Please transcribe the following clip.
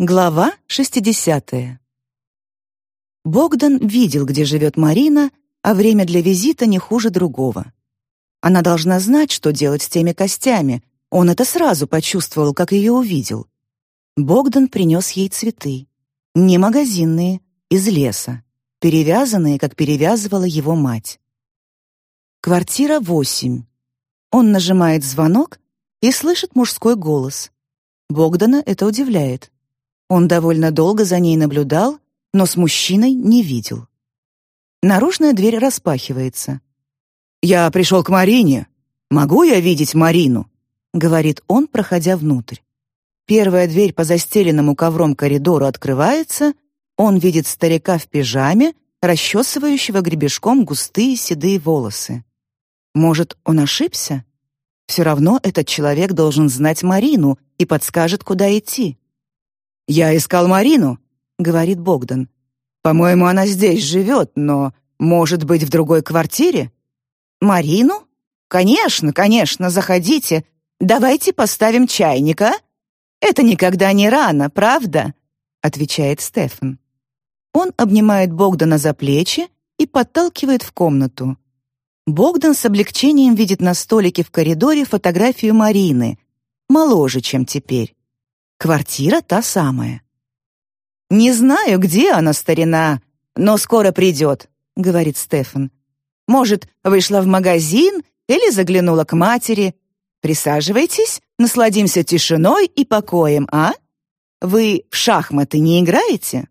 Глава 60. Богдан видел, где живет Марина, а время для визита не хуже другого. Она должна знать, что делать с теми костями. Он это сразу почувствовал, как ее увидел. Богдан принес ей цветы. Не магазинные, из леса, перевязанные, как перевязывала его мать. Квартира 8. Он нажимает звонок и слышит мужской голос. Богдана это удивляет. Он довольно долго за ней наблюдал, но с мужчиной не видел. Наружная дверь распахивается. «Я пришел к Марине. Могу я видеть Марину?» — говорит он, проходя внутрь. Первая дверь по застеленному ковром коридору открывается, он видит старика в пижаме, расчесывающего гребешком густые седые волосы. Может, он ошибся? Все равно этот человек должен знать Марину и подскажет, куда идти. «Я искал Марину», — говорит Богдан. «По-моему, она здесь живет, но, может быть, в другой квартире?» «Марину? Конечно, конечно, заходите. Давайте поставим чайник, а? Это никогда не рано, правда?» — отвечает Стефан. Он обнимает Богдана за плечи и подталкивает в комнату. Богдан с облегчением видит на столике в коридоре фотографию Марины, моложе, чем теперь. Квартира та самая. «Не знаю, где она, старина, но скоро придет», — говорит Стефан. «Может, вышла в магазин или заглянула к матери. Присаживайтесь, насладимся тишиной и покоем, а? Вы в шахматы не играете?»